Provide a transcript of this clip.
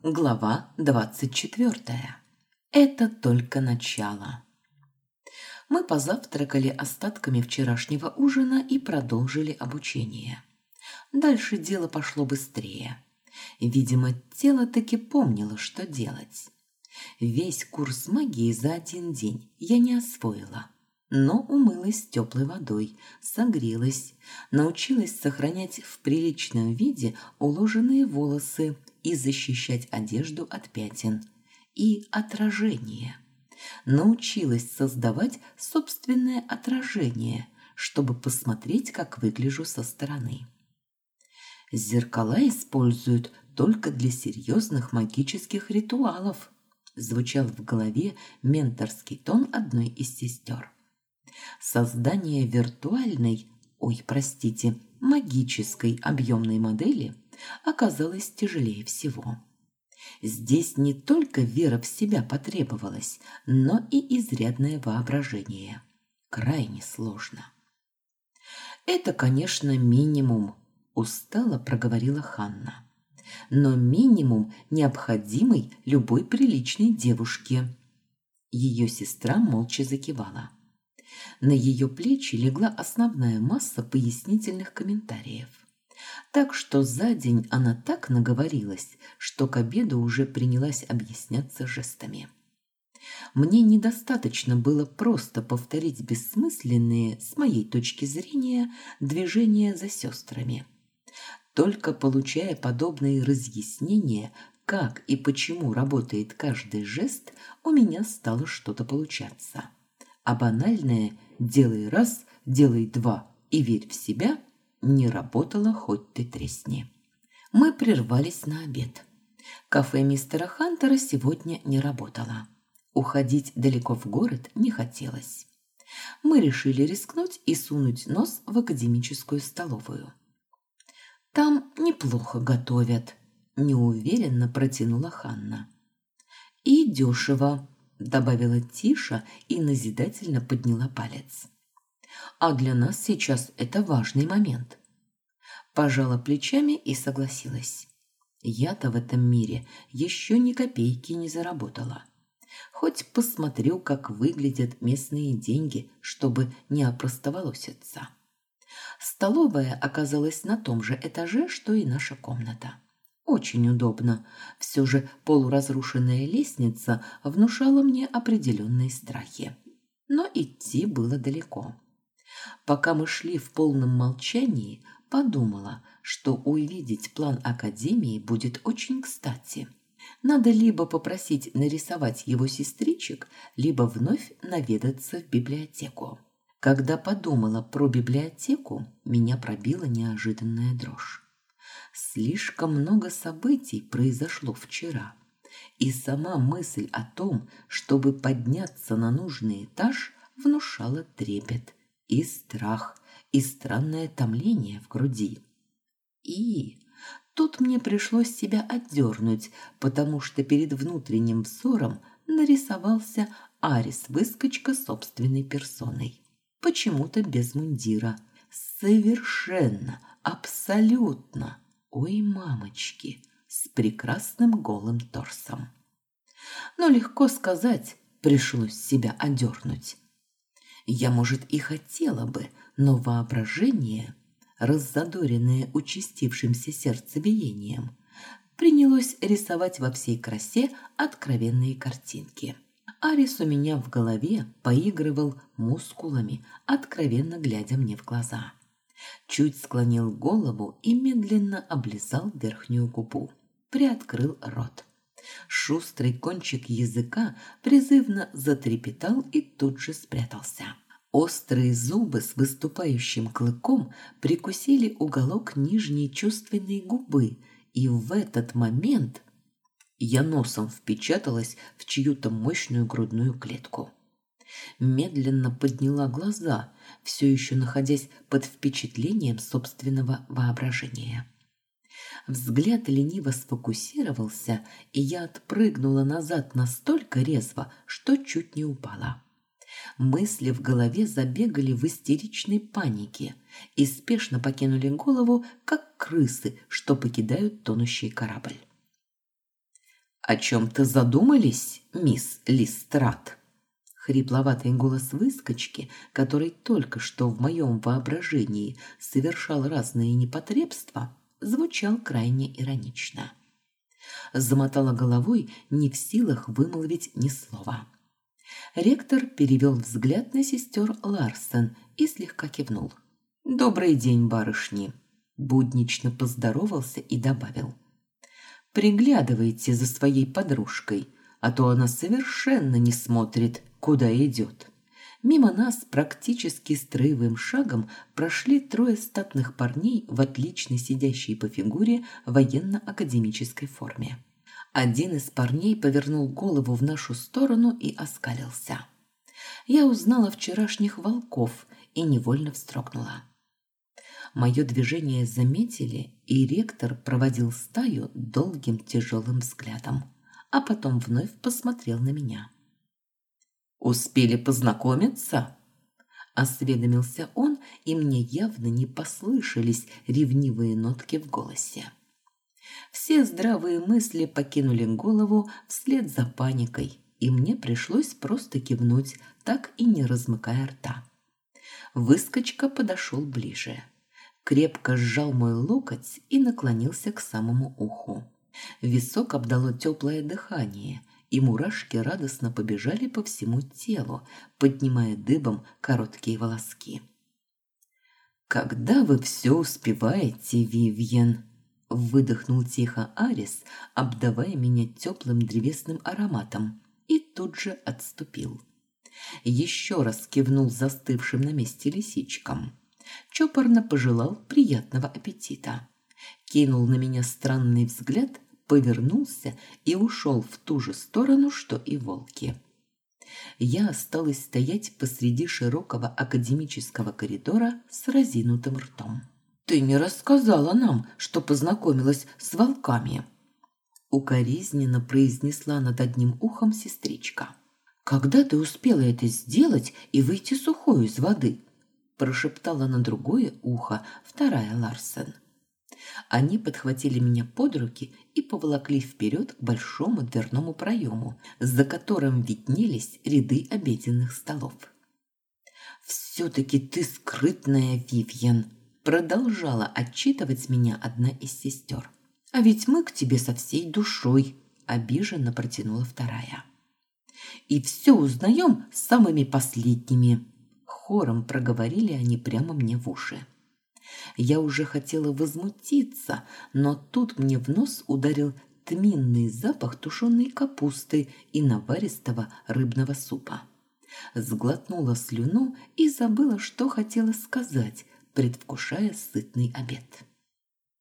Глава 24. Это только начало. Мы позавтракали остатками вчерашнего ужина и продолжили обучение. Дальше дело пошло быстрее. Видимо, тело таки помнило, что делать. Весь курс магии за один день я не освоила, но умылась теплой водой, согрелась, научилась сохранять в приличном виде уложенные волосы и защищать одежду от пятен и отражения. Научилась создавать собственное отражение, чтобы посмотреть, как выгляжу со стороны. Зеркала используют только для серьезных магических ритуалов, звучал в голове менторский тон одной из сестер. Создание виртуальной, ой, простите, магической объемной модели оказалось тяжелее всего. Здесь не только вера в себя потребовалась, но и изрядное воображение. Крайне сложно. Это, конечно, минимум, устало проговорила Ханна. Но минимум необходимый любой приличной девушке. Ее сестра молча закивала. На ее плечи легла основная масса пояснительных комментариев. Так что за день она так наговорилась, что к обеду уже принялась объясняться жестами. Мне недостаточно было просто повторить бессмысленные, с моей точки зрения, движения за сестрами. Только получая подобные разъяснения, как и почему работает каждый жест, у меня стало что-то получаться. А банальное «делай раз, делай два и верь в себя» не работало хоть ты тресни. Мы прервались на обед. Кафе мистера Хантера сегодня не работало. Уходить далеко в город не хотелось. Мы решили рискнуть и сунуть нос в академическую столовую. Там неплохо готовят, неуверенно протянула Ханна. И дешево, добавила Тиша и назидательно подняла палец. А для нас сейчас это важный момент. Пожала плечами и согласилась. Я-то в этом мире еще ни копейки не заработала. Хоть посмотрю, как выглядят местные деньги, чтобы не опростоволоситься. Столовая оказалась на том же этаже, что и наша комната. Очень удобно. Все же полуразрушенная лестница внушала мне определенные страхи. Но идти было далеко. Пока мы шли в полном молчании, подумала, что увидеть план Академии будет очень кстати. Надо либо попросить нарисовать его сестричек, либо вновь наведаться в библиотеку. Когда подумала про библиотеку, меня пробила неожиданная дрожь. Слишком много событий произошло вчера, и сама мысль о том, чтобы подняться на нужный этаж, внушала трепет и страх, и странное томление в груди. И тут мне пришлось себя отдернуть, потому что перед внутренним взором нарисовался Арис-выскочка собственной персоной. Почему-то без мундира. Совершенно, абсолютно. Ой, мамочки, с прекрасным голым торсом. Но легко сказать, пришлось себя одернуть. Я, может, и хотела бы, но воображение, раззадоренное участившимся сердцебиением, принялось рисовать во всей красе откровенные картинки. Арис у меня в голове поигрывал мускулами, откровенно глядя мне в глаза. Чуть склонил голову и медленно облизал верхнюю губу. Приоткрыл рот. Шустрый кончик языка призывно затрепетал и тут же спрятался. Острые зубы с выступающим клыком прикусили уголок нижней чувственной губы, и в этот момент я носом впечаталась в чью-то мощную грудную клетку. Медленно подняла глаза, все еще находясь под впечатлением собственного воображения. Взгляд лениво сфокусировался, и я отпрыгнула назад настолько резво, что чуть не упала. Мысли в голове забегали в истеричной панике и спешно покинули голову, как крысы, что покидают тонущий корабль. «О чем-то задумались, мисс Листрат?» Хрипловатый голос выскочки, который только что в моем воображении совершал разные непотребства, звучал крайне иронично. Замотала головой, не в силах вымолвить ни слова. Ректор перевел взгляд на сестер Ларсен и слегка кивнул. «Добрый день, барышни!» Буднично поздоровался и добавил. «Приглядывайте за своей подружкой, а то она совершенно не смотрит, куда идет». Мимо нас практически строевым шагом прошли трое статных парней в отлично сидящей по фигуре военно-академической форме. Один из парней повернул голову в нашу сторону и оскалился. Я узнала вчерашних волков и невольно встрогнула. Мое движение заметили, и ректор проводил стаю долгим тяжелым взглядом, а потом вновь посмотрел на меня. «Успели познакомиться?» Осведомился он, и мне явно не послышались ревнивые нотки в голосе. Все здравые мысли покинули голову вслед за паникой, и мне пришлось просто кивнуть, так и не размыкая рта. Выскочка подошел ближе. Крепко сжал мой локоть и наклонился к самому уху. Висок обдало теплое дыхание – и мурашки радостно побежали по всему телу, поднимая дыбом короткие волоски. «Когда вы все успеваете, Вивьен?» Выдохнул тихо Арис, обдавая меня теплым древесным ароматом, и тут же отступил. Еще раз кивнул застывшим на месте лисичкам. Чопорно пожелал приятного аппетита. Кинул на меня странный взгляд – повернулся и ушел в ту же сторону, что и волки. Я осталась стоять посреди широкого академического коридора с разинутым ртом. «Ты не рассказала нам, что познакомилась с волками!» Укоризненно произнесла над одним ухом сестричка. «Когда ты успела это сделать и выйти сухой из воды?» прошептала на другое ухо вторая Ларсен. Они подхватили меня под руки и поволокли вперед к большому дверному проему, за которым виднелись ряды обеденных столов. «Все-таки ты скрытная, Вивьен!» Продолжала отчитывать меня одна из сестер. «А ведь мы к тебе со всей душой!» Обиженно протянула вторая. «И все узнаем самыми последними!» Хором проговорили они прямо мне в уши. Я уже хотела возмутиться, но тут мне в нос ударил тминный запах тушеной капусты и наваристого рыбного супа. Сглотнула слюну и забыла, что хотела сказать, предвкушая сытный обед.